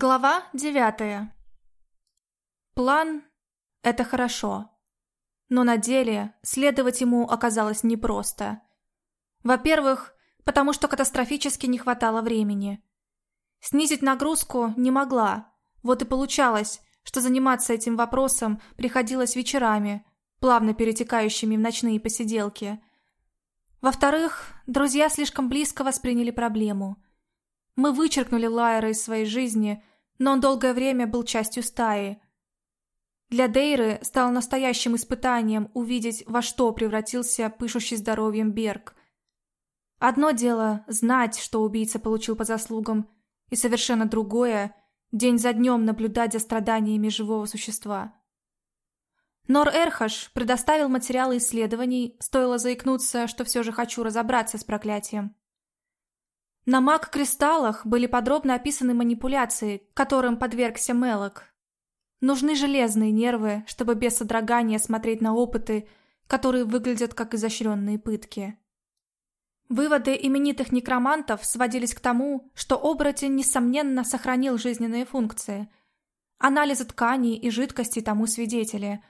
Глава девятая. План – это хорошо. Но на деле следовать ему оказалось непросто. Во-первых, потому что катастрофически не хватало времени. Снизить нагрузку не могла, вот и получалось, что заниматься этим вопросом приходилось вечерами, плавно перетекающими в ночные посиделки. Во-вторых, друзья слишком близко восприняли проблему – мы вычеркнули Лайера из своей жизни, но он долгое время был частью стаи. Для Дейры стало настоящим испытанием увидеть, во что превратился пышущий здоровьем Берг. Одно дело знать, что убийца получил по заслугам, и совершенно другое – день за днем наблюдать за страданиями живого существа. Нор Эрхаш предоставил материалы исследований, стоило заикнуться, что все же хочу разобраться с проклятием. На маг-кристаллах были подробно описаны манипуляции, которым подвергся Мелок. Нужны железные нервы, чтобы без содрогания смотреть на опыты, которые выглядят как изощренные пытки. Выводы именитых некромантов сводились к тому, что оборотень, несомненно, сохранил жизненные функции. Анализы тканей и жидкостей тому свидетели.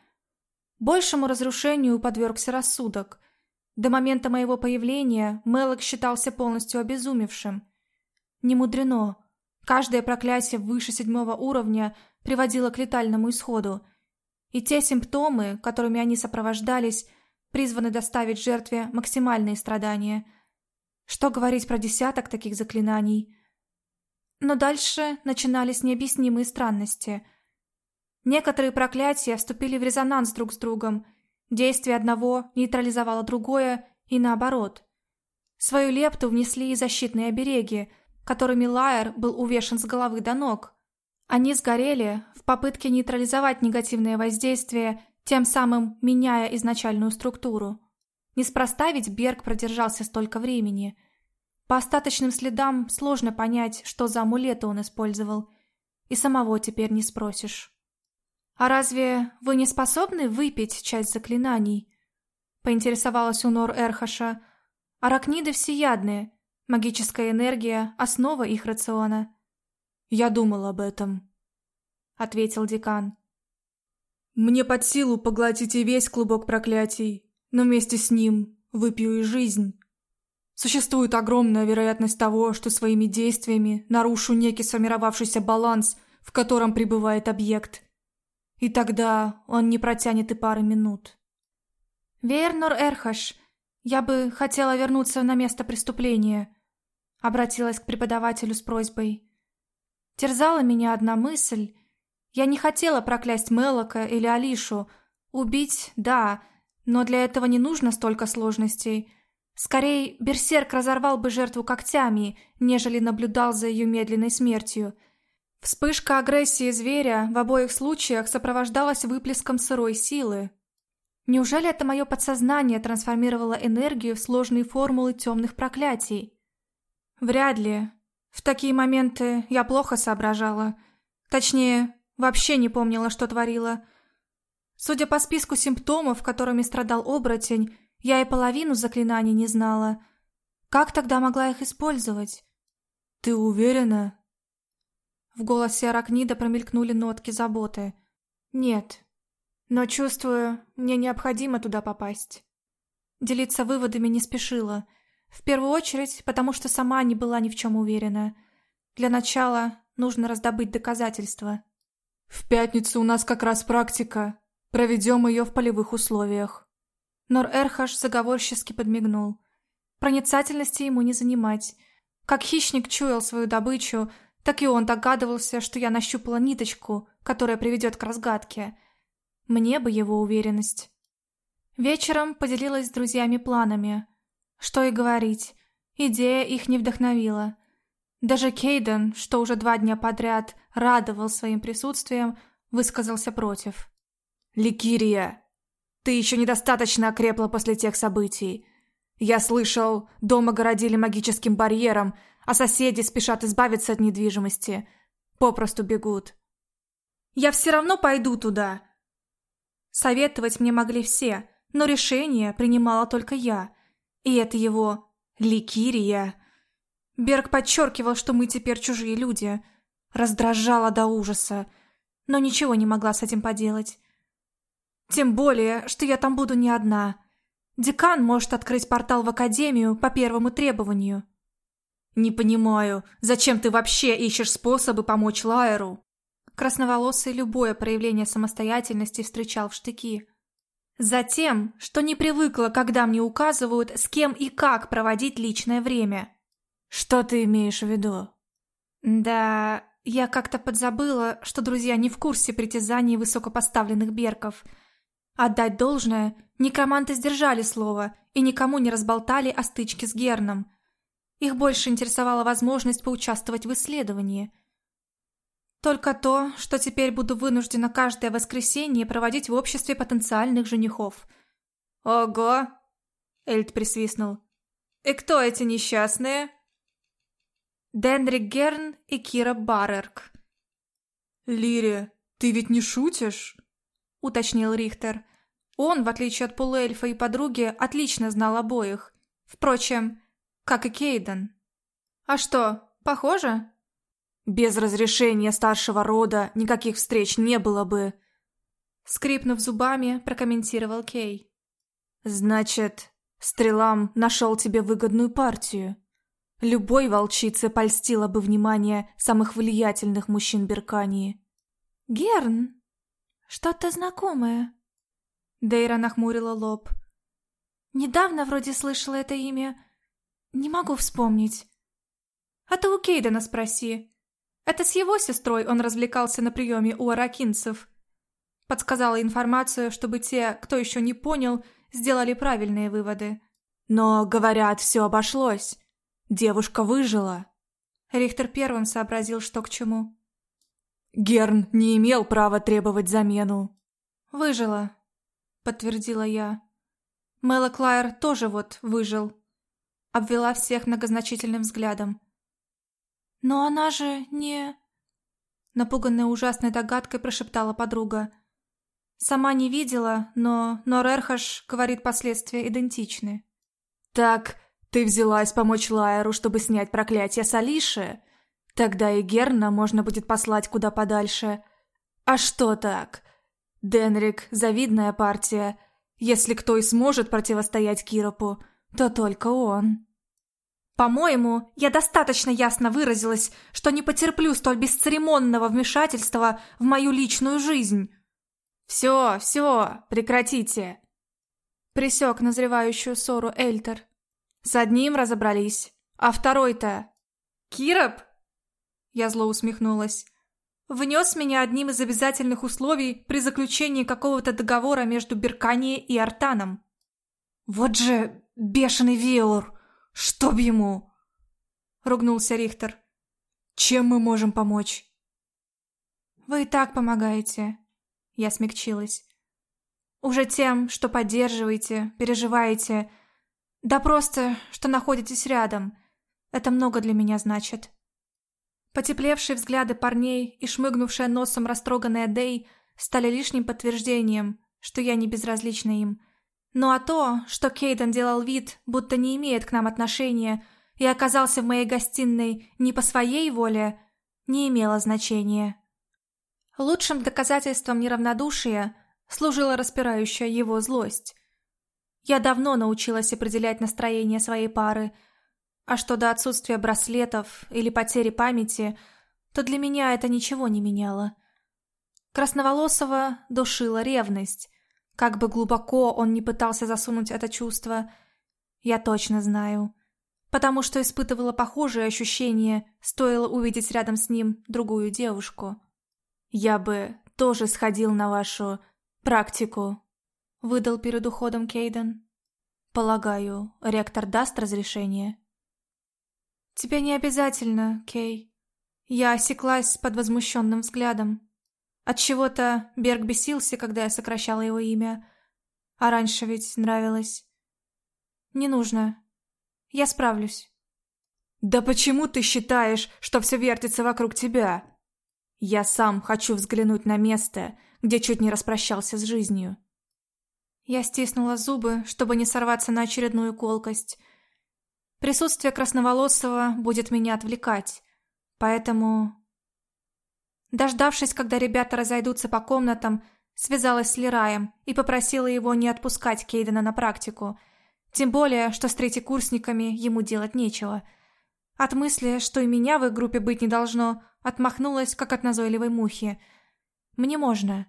Большему разрушению подвергся рассудок – до момента моего появления Мелок считался полностью обезумевшим. Не мудрено. Каждое проклятие выше седьмого уровня приводило к летальному исходу. И те симптомы, которыми они сопровождались, призваны доставить жертве максимальные страдания. Что говорить про десяток таких заклинаний? Но дальше начинались необъяснимые странности. Некоторые проклятия вступили в резонанс друг с другом – Действие одного нейтрализовало другое и наоборот. Свою лепту внесли и защитные обереги, которыми Лайер был увешан с головы до ног. Они сгорели в попытке нейтрализовать негативное воздействие, тем самым меняя изначальную структуру. Неспроста ведь Берг продержался столько времени. По остаточным следам сложно понять, что за амулеты он использовал. И самого теперь не спросишь. «А разве вы не способны выпить часть заклинаний?» Поинтересовалась у Нор Эрхаша. «Аракниды всеядные. Магическая энергия – основа их рациона». «Я думал об этом», – ответил декан. «Мне под силу поглотить и весь клубок проклятий, но вместе с ним выпью и жизнь. Существует огромная вероятность того, что своими действиями нарушу некий сформировавшийся баланс, в котором пребывает объект – и тогда он не протянет и пары минут. «Вернор Эрхаш, я бы хотела вернуться на место преступления», обратилась к преподавателю с просьбой. Терзала меня одна мысль. Я не хотела проклясть Мелока или Алишу. Убить – да, но для этого не нужно столько сложностей. Скорее, берсерк разорвал бы жертву когтями, нежели наблюдал за ее медленной смертью – Вспышка агрессии зверя в обоих случаях сопровождалась выплеском сырой силы. Неужели это мое подсознание трансформировало энергию в сложные формулы темных проклятий? Вряд ли. В такие моменты я плохо соображала. Точнее, вообще не помнила, что творила. Судя по списку симптомов, которыми страдал оборотень, я и половину заклинаний не знала. Как тогда могла их использовать? «Ты уверена?» В голосе Аракнида промелькнули нотки заботы. «Нет. Но чувствую, мне необходимо туда попасть». Делиться выводами не спешила. В первую очередь, потому что сама не была ни в чем уверена. Для начала нужно раздобыть доказательства. «В пятницу у нас как раз практика. Проведем ее в полевых условиях». Нор Эрхаш заговорчески подмигнул. Проницательности ему не занимать. Как хищник чуял свою добычу, так и он догадывался, что я нащупала ниточку, которая приведет к разгадке. Мне бы его уверенность. Вечером поделилась с друзьями планами. Что и говорить, идея их не вдохновила. Даже Кейден, что уже два дня подряд радовал своим присутствием, высказался против. «Ликирия, ты еще недостаточно окрепла после тех событий. Я слышал, дома городили магическим барьером, а соседи спешат избавиться от недвижимости. Попросту бегут. «Я все равно пойду туда!» Советовать мне могли все, но решение принимала только я. И это его «Ликирия». Берг подчеркивал, что мы теперь чужие люди. Раздражала до ужаса, но ничего не могла с этим поделать. Тем более, что я там буду не одна. Декан может открыть портал в Академию по первому требованию. «Не понимаю, зачем ты вообще ищешь способы помочь Лайеру?» Красноволосый любое проявление самостоятельности встречал в штыки. Затем, что не привыкла, когда мне указывают, с кем и как проводить личное время. Что ты имеешь в виду? Да, я как-то подзабыла, что друзья не в курсе притязаний высокопоставленных берков. Отдать должное, некроманты сдержали слово и никому не разболтали о стычке с Герном. Их больше интересовала возможность поучаствовать в исследовании – только то, что теперь буду вынуждена каждое воскресенье проводить в обществе потенциальных женихов. Ого! Эльд присвистнул. И кто эти несчастные? Денрик Герн и Кира Баррерк. Лири, ты ведь не шутишь? Уточнил Рихтер. Он, в отличие от полуэльфа и подруги, отлично знал обоих. Впрочем, как и Кейден. А что, похоже? Без разрешения старшего рода никаких встреч не было бы. Скрипнув зубами, прокомментировал Кей. Значит, Стрелам нашел тебе выгодную партию. Любой волчице польстило бы внимание самых влиятельных мужчин Беркании. Герн, что-то знакомое. Дейра нахмурила лоб. Недавно вроде слышала это имя. Не могу вспомнить. А ты у Кейдена спроси. Это с его сестрой он развлекался на приеме у аракинцев. Подсказала информацию, чтобы те, кто еще не понял, сделали правильные выводы. Но, говорят, все обошлось. Девушка выжила. Рихтер первым сообразил, что к чему. Герн не имел права требовать замену. «Выжила», — подтвердила я. Мэла Клайер тоже вот выжил. Обвела всех многозначительным взглядом. «Но она же не...» Напуганная ужасной догадкой прошептала подруга. Сама не видела, но Норерхаш говорит, последствия идентичны. «Так, ты взялась помочь Лайеру, чтобы снять проклятие с Алиши? Тогда и Герна можно будет послать куда подальше. А что так? Денрик — завидная партия. Если кто и сможет противостоять Киропу, то только он». По-моему, я достаточно ясно выразилась, что не потерплю столь бесцеремонного вмешательства в мою личную жизнь. «Все, все, прекратите!» Присек назревающую ссору Эльтер. «С одним разобрались, а второй-то...» «Кироп?» Я зло усмехнулась. Внес меня одним из обязательных условий при заключении какого-то договора между Берканией и Артаном. «Вот же бешеный Виор!» «Чтоб ему!» — ругнулся Рихтер. «Чем мы можем помочь?» «Вы и так помогаете», — я смягчилась. «Уже тем, что поддерживаете, переживаете, да просто, что находитесь рядом. Это много для меня значит». Потеплевшие взгляды парней и шмыгнувшая носом растроганная Дэй стали лишним подтверждением, что я не безразлична им. Ну а то, что Кейден делал вид, будто не имеет к нам отношения, и оказался в моей гостиной не по своей воле, не имело значения. Лучшим доказательством неравнодушия служила распирающая его злость. Я давно научилась определять настроение своей пары, а что до отсутствия браслетов или потери памяти, то для меня это ничего не меняло. Красноволосого душила ревность, как бы глубоко он не пытался засунуть это чувство, я точно знаю. Потому что испытывала похожие ощущения, стоило увидеть рядом с ним другую девушку. «Я бы тоже сходил на вашу практику», — выдал перед уходом Кейден. «Полагаю, ректор даст разрешение?» «Тебе не обязательно, Кей». Я осеклась под возмущенным взглядом. От чего то Берг бесился, когда я сокращала его имя. А раньше ведь нравилось. Не нужно. Я справлюсь. Да почему ты считаешь, что все вертится вокруг тебя? Я сам хочу взглянуть на место, где чуть не распрощался с жизнью. Я стиснула зубы, чтобы не сорваться на очередную колкость. Присутствие красноволосого будет меня отвлекать, поэтому Дождавшись, когда ребята разойдутся по комнатам, связалась с Лираем и попросила его не отпускать Кейдена на практику. Тем более, что с третьекурсниками ему делать нечего. От мысли, что и меня в их группе быть не должно, отмахнулась, как от назойливой мухи. Мне можно.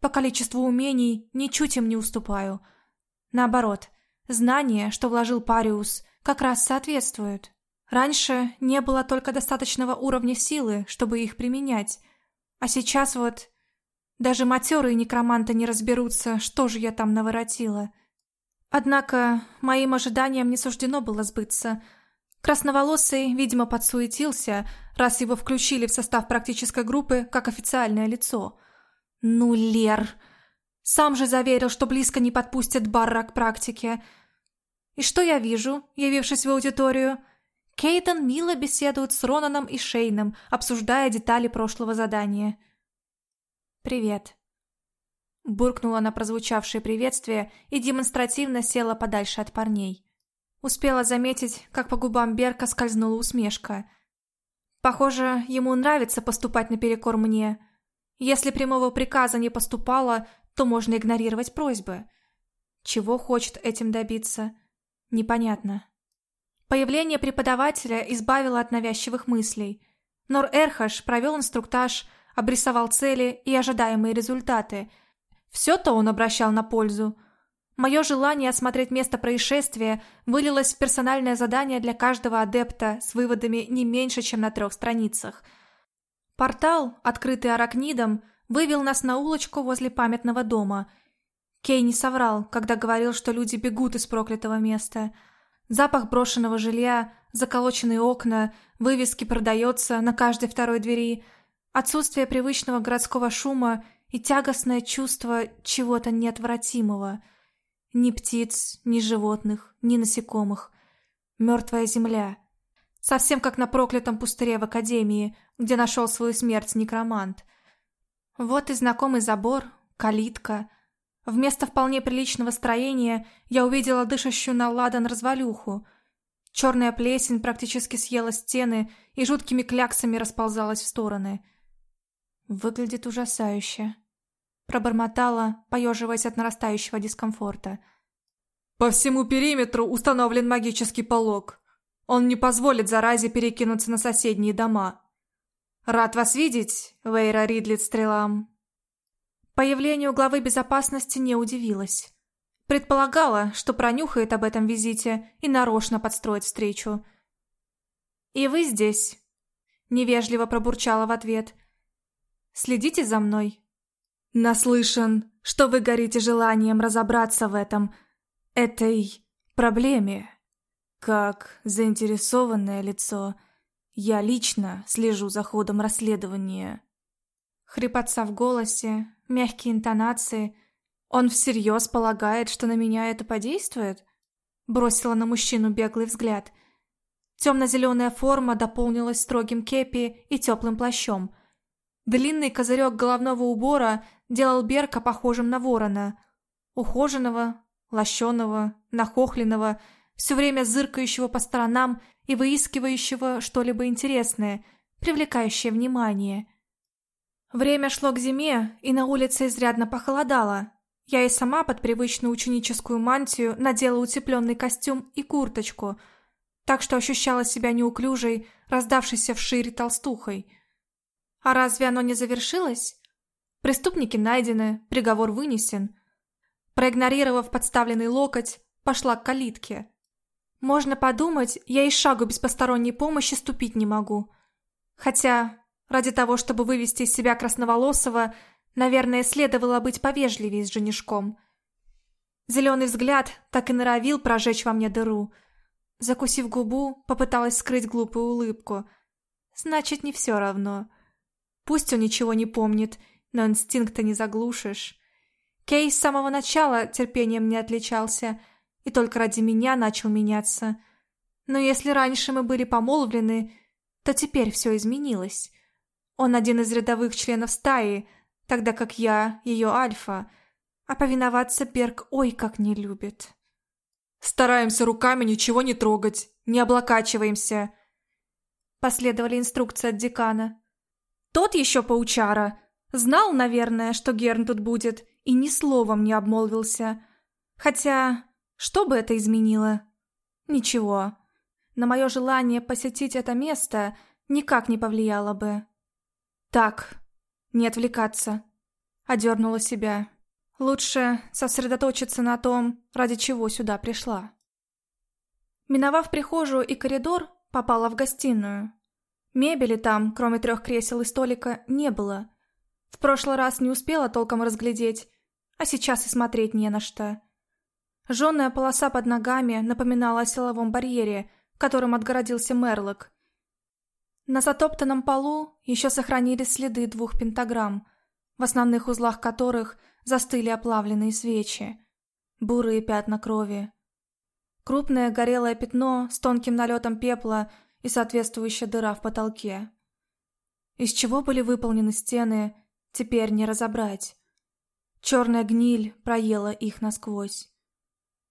По количеству умений ничуть им не уступаю. Наоборот, знания, что вложил Париус, как раз соответствуют. Раньше не было только достаточного уровня силы, чтобы их применять. А сейчас вот... Даже матерые некроманты не разберутся, что же я там наворотила. Однако моим ожиданиям не суждено было сбыться. Красноволосый, видимо, подсуетился, раз его включили в состав практической группы как официальное лицо. Ну, Лер... Сам же заверил, что близко не подпустят Барра к практике. И что я вижу, явившись в аудиторию? Кейтон мило беседует с Ронаном и Шейном, обсуждая детали прошлого задания. «Привет». Буркнула на прозвучавшее приветствие и демонстративно села подальше от парней. Успела заметить, как по губам Берка скользнула усмешка. Похоже, ему нравится поступать наперекор мне. Если прямого приказа не поступало, то можно игнорировать просьбы. Чего хочет этим добиться, непонятно. Появление преподавателя избавило от навязчивых мыслей. Нор Эрхаш провел инструктаж, обрисовал цели и ожидаемые результаты. Все-то он обращал на пользу. Мое желание осмотреть место происшествия вылилось в персональное задание для каждого адепта с выводами не меньше, чем на трех страницах. Портал, открытый аракнидом, вывел нас на улочку возле памятного дома. Кей не соврал, когда говорил, что люди бегут из проклятого места – Запах брошенного жилья, заколоченные окна, вывески «продается» на каждой второй двери, отсутствие привычного городского шума и тягостное чувство чего-то неотвратимого. Ни птиц, ни животных, ни насекомых. Мертвая земля. Совсем как на проклятом пустыре в Академии, где нашел свою смерть некромант. Вот и знакомый забор, калитка — Вместо вполне приличного строения я увидела дышащую на ладан развалюху. Черная плесень практически съела стены и жуткими кляксами расползалась в стороны. Выглядит ужасающе. Пробормотала, поеживаясь от нарастающего дискомфорта. По всему периметру установлен магический полог. Он не позволит заразе перекинуться на соседние дома. Рад вас видеть, Вейра Ридлит Стрелам. Появлению главы безопасности не удивилась. Предполагала, что пронюхает об этом визите и нарочно подстроит встречу. «И вы здесь?» – невежливо пробурчала в ответ. «Следите за мной». «Наслышан, что вы горите желанием разобраться в этом, этой проблеме. Как заинтересованное лицо, я лично слежу за ходом расследования». Хрипотца в голосе, мягкие интонации. Он всерьез полагает, что на меня это подействует? Бросила на мужчину беглый взгляд. Темно-зеленая форма дополнилась строгим кепи и теплым плащом. Длинный козырек головного убора делал Берка похожим на ворона. Ухоженного, лощеного, нахохленного, все время зыркающего по сторонам и выискивающего что-либо интересное, привлекающее внимание – Время шло к зиме, и на улице изрядно похолодало. Я и сама под привычную ученическую мантию надела утепленный костюм и курточку, так что ощущала себя неуклюжей, раздавшейся вширь толстухой. А разве оно не завершилось? Преступники найдены, приговор вынесен. Проигнорировав подставленный локоть, пошла к калитке. Можно подумать, я и шагу без посторонней помощи ступить не могу. Хотя Ради того, чтобы вывести из себя красноволосого, наверное, следовало быть повежливее с женишком. Зеленый взгляд так и норовил прожечь во мне дыру. Закусив губу, попыталась скрыть глупую улыбку. Значит, не все равно. Пусть он ничего не помнит, но инстинкта не заглушишь. Кей с самого начала терпением не отличался и только ради меня начал меняться. Но если раньше мы были помолвлены, то теперь все изменилось. Он один из рядовых членов стаи, тогда как я ее альфа, а повиноваться Берг ой как не любит. «Стараемся руками ничего не трогать, не облокачиваемся», последовали инструкции от декана. Тот еще паучара. Знал, наверное, что Герн тут будет, и ни словом не обмолвился. Хотя, что бы это изменило? Ничего. На мое желание посетить это место никак не повлияло бы. Так, не отвлекаться. Одернула себя. Лучше сосредоточиться на том, ради чего сюда пришла. Миновав прихожую и коридор, попала в гостиную. Мебели там, кроме трех кресел и столика, не было. В прошлый раз не успела толком разглядеть, а сейчас и смотреть не на что. Жженая полоса под ногами напоминала о силовом барьере, которым отгородился Мерлок. На затоптанном полу еще сохранились следы двух пентаграмм, в основных узлах которых застыли оплавленные свечи, бурые пятна крови. Крупное горелое пятно с тонким налетом пепла и соответствующая дыра в потолке. Из чего были выполнены стены, теперь не разобрать. Черная гниль проела их насквозь.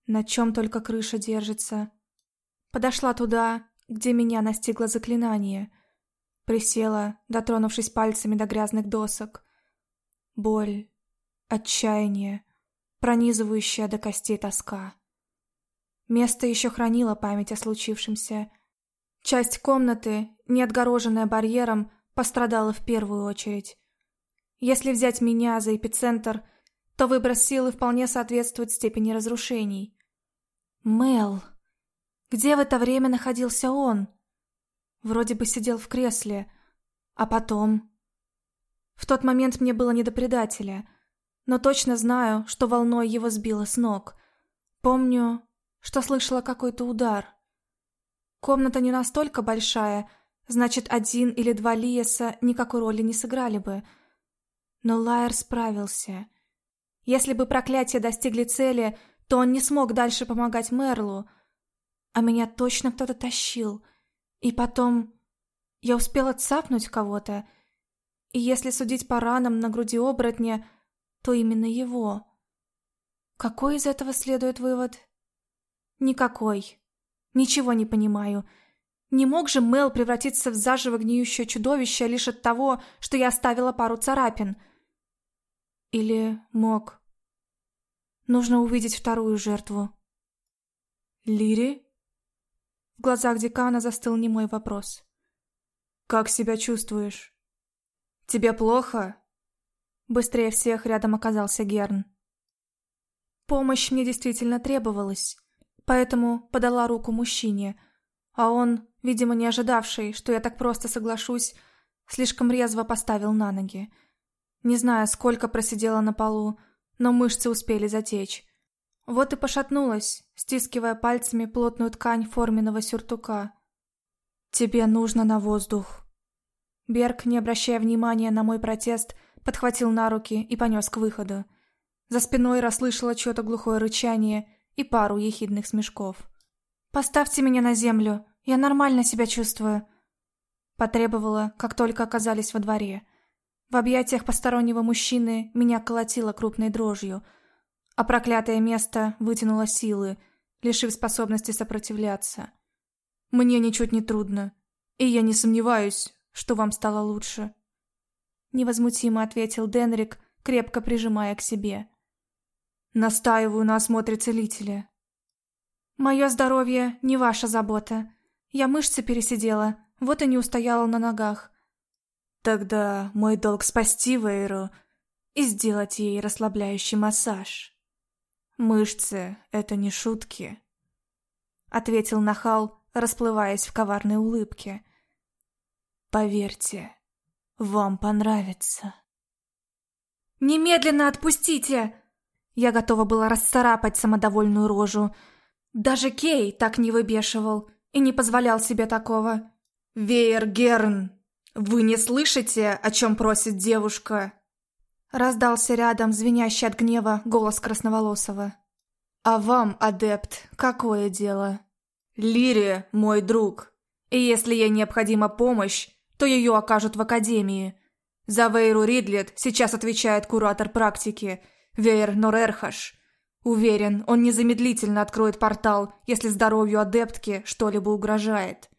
На чем только крыша держится. Подошла туда, где меня настигло заклинание. Присела, дотронувшись пальцами до грязных досок. Боль, отчаяние, пронизывающая до костей тоска. Место еще хранило память о случившемся. Часть комнаты, не отгороженная барьером, пострадала в первую очередь. Если взять меня за эпицентр, то выброс силы вполне соответствует степени разрушений. Мел. Где в это время находился он? Вроде бы сидел в кресле. А потом... В тот момент мне было не до предателя, но точно знаю, что волной его сбило с ног. Помню, что слышала какой-то удар. Комната не настолько большая, значит, один или два Лиеса никакой роли не сыграли бы. Но Лайер справился. Если бы проклятия достигли цели, то он не смог дальше помогать Мерлу. А меня точно кто-то тащил. И потом... Я успела цапнуть кого-то. И если судить по ранам на груди оборотня, то именно его. Какой из этого следует вывод? Никакой. Ничего не понимаю. Не мог же Мел превратиться в заживо гниющее чудовище лишь от того, что я оставила пару царапин? Или мог? Нужно увидеть вторую жертву. Лири? В глазах декана застыл немой вопрос. Как себя чувствуешь? Тебе плохо? Быстрее всех рядом оказался Герн. Помощь мне действительно требовалась, поэтому подала руку мужчине, а он, видимо, не ожидавший, что я так просто соглашусь, слишком резво поставил на ноги. Не знаю, сколько просидела на полу, но мышцы успели затечь. Вот и пошатнулась, стискивая пальцами плотную ткань форменного сюртука. «Тебе нужно на воздух». Берг, не обращая внимания на мой протест, подхватил на руки и понес к выходу. За спиной расслышала чье-то глухое рычание и пару ехидных смешков. «Поставьте меня на землю, я нормально себя чувствую», потребовала, как только оказались во дворе – в объятиях постороннего мужчины меня колотило крупной дрожью, а проклятое место вытянуло силы, лишив способности сопротивляться. Мне ничуть не трудно, и я не сомневаюсь, что вам стало лучше. Невозмутимо ответил Денрик, крепко прижимая к себе. Настаиваю на осмотре целителя. Мое здоровье не ваша забота. Я мышцы пересидела, вот и не устояла на ногах. Тогда мой долг спасти Вейру и сделать ей расслабляющий массаж. Мышцы — это не шутки. Ответил Нахал, расплываясь в коварной улыбке. Поверьте, вам понравится. «Немедленно отпустите!» Я готова была расцарапать самодовольную рожу. Даже Кей так не выбешивал и не позволял себе такого. «Веер Герн!» «Вы не слышите, о чем просит девушка?» Раздался рядом звенящий от гнева голос Красноволосого. «А вам, адепт, какое дело?» «Лири, мой друг, и если ей необходима помощь, то ее окажут в Академии. За Вейру Ридлет сейчас отвечает куратор практики, Вейр Норерхаш. Уверен, он незамедлительно откроет портал, если здоровью адептки что-либо угрожает».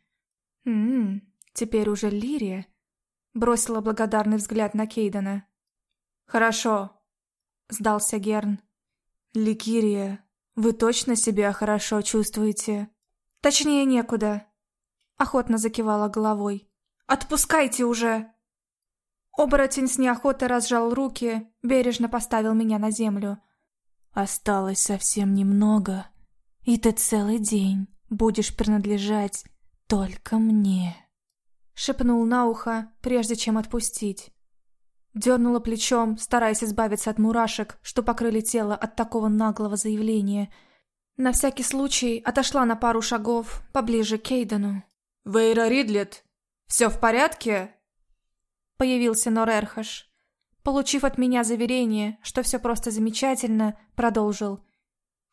«М-м, Теперь уже Лирия. Бросила благодарный взгляд на Кейдена. «Хорошо», — сдался Герн. «Ликирия, вы точно себя хорошо чувствуете?» «Точнее, некуда», — охотно закивала головой. «Отпускайте уже!» Оборотень с неохотой разжал руки, бережно поставил меня на землю. «Осталось совсем немного, и ты целый день будешь принадлежать только мне», — шепнул на ухо, прежде чем отпустить. Дернула плечом, стараясь избавиться от мурашек, что покрыли тело от такого наглого заявления. На всякий случай отошла на пару шагов поближе к Кейдену. «Вейра Ридлет, все в порядке?» Появился Норерхаш. Получив от меня заверение, что все просто замечательно, продолжил.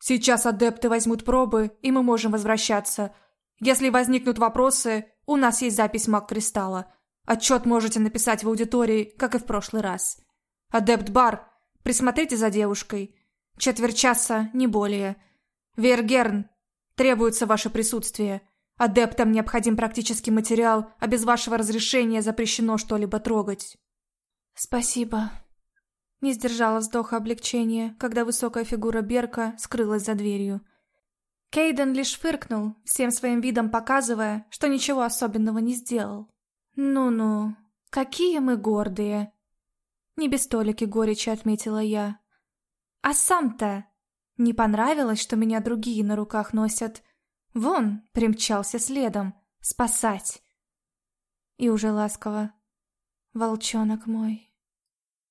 «Сейчас адепты возьмут пробы, и мы можем возвращаться. Если возникнут вопросы, у нас есть запись маг-кристалла. Отчет можете написать в аудитории, как и в прошлый раз. Адепт Бар, присмотрите за девушкой. Четверть часа, не более. Вергерн, требуется ваше присутствие. Адептам необходим практический материал, а без вашего разрешения запрещено что-либо трогать. Спасибо. Не сдержала вздоха облегчения, когда высокая фигура Берка скрылась за дверью. Кейден лишь фыркнул, всем своим видом показывая, что ничего особенного не сделал. «Ну-ну, какие мы гордые!» Не без толики горечи отметила я. «А сам-то не понравилось, что меня другие на руках носят?» Вон примчался следом, спасать. И уже ласково. Волчонок мой.